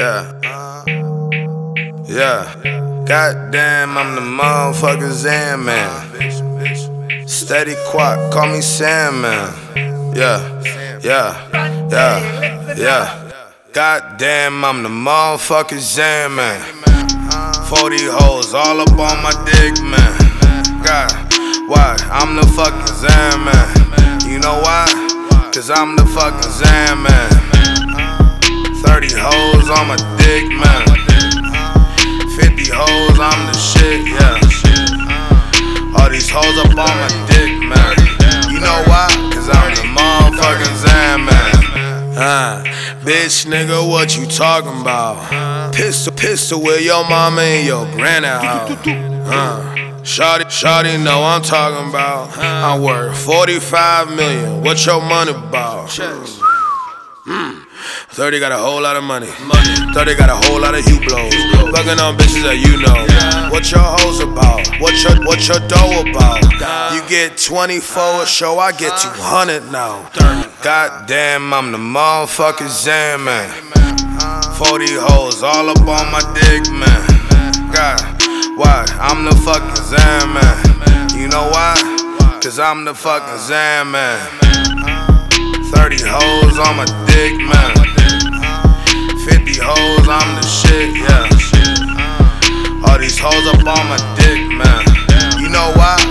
Yeah. Yeah. Goddamn, I'm the motherfucking Zan man. Steady quack, call me Sandman. Yeah. Yeah. Yeah. Yeah. Goddamn, I'm the motherfucking Zan man. 40 hoes all up on my dick, man. God, why? I'm the fucking Zan man. You know why? Cause I'm the fucking Zan dick, man. 50 hoes, I'm the shit, yeah. All these hoes up on my dick, man. You know why? Cause I'm the motherfucking Zan man. Uh, bitch, nigga, what you talking about? Pistol, pistol with your mama and your granny house. Uh, Shawty, shawty know I'm talking about. I'm worth 45 million. What your money about? Mm. 30 got a whole lot of money. 30 got a whole lot of you blows. Fucking on bitches that you know. What your hoes about? What your what your dough about? You get 24 a show, I get 200 now. Goddamn, I'm the motherfucking Zan man. 40 hoes all up on my dick, man. God, why? I'm the fucking Zan man. You know why? Cause I'm the fucking Zan man. 30 hoes on my dick, man. Hoes up on my dick, man. You know why?